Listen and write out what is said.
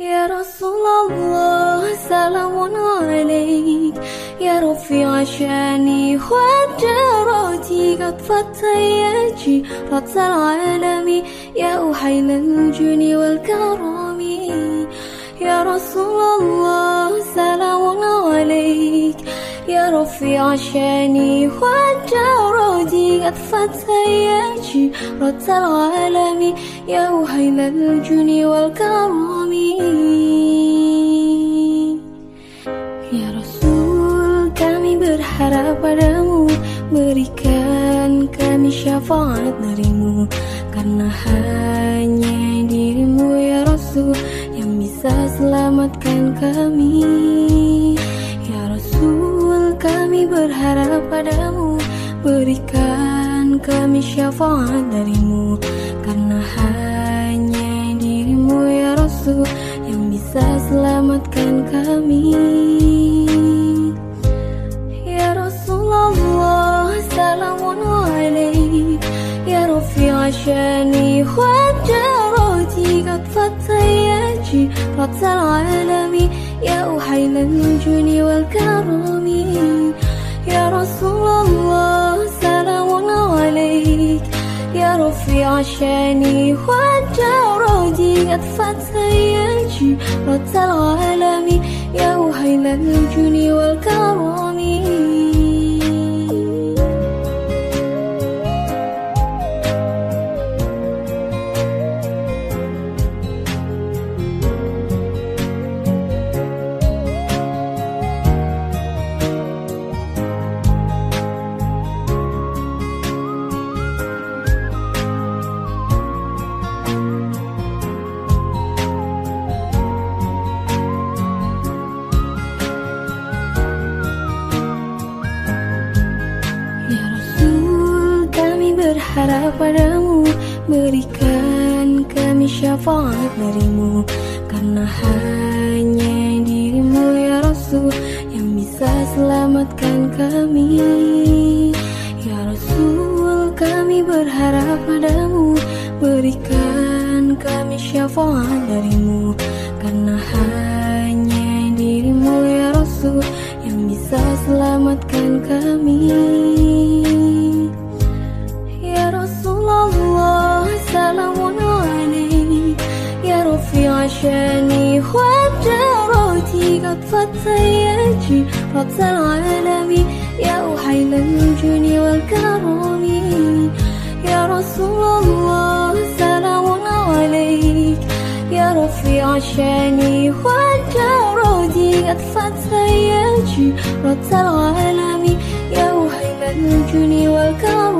يا رسول الله سلام عليك. يا رفيع شاني ودرجتي قد فتيتي. رد العالم يا أحيل الجن والكرم. يا رسول الله سلام عليك. يا رفيع شاني ودرجتي قد فتيتي رد العالم يا أحيل الجن والكرم Ya Rasul kami berharap padamu Berikan kami syafaat darimu Karena hanya dirimu ya Rasul Yang bisa selamatkan kami Ya Rasul kami berharap padamu Berikan kami syafaat darimu. Karena hanya dirimu ya Rasul Yang bisa selamatkan kami. Ya Rasulullah Salamun alaihi Ya Rafi ashani wa jarati sayaji Ratsal alami. Ya Uhaylan nujuni wal karami. رفيع شاني ودرجتي قد فتياتي رد العالم berharap padamu. Berikan kami syafaat darimu. Karena hanya dirimu ya Rasul Yang bisa selamatkan kami. Ya Rasul kami berharap padamu. Berikan kami syafaat darimu. Karena hanya dirimu ya Rasul Yang bisa selamatkan kami عشاني خد جراتي قد صد سياتي رأس العالمين يا أحيل الجن والكرم يا رسول الله سلام عليك يا رفيع شاني خد جراتي قد صد العالمين يا أحيل الجن والكرم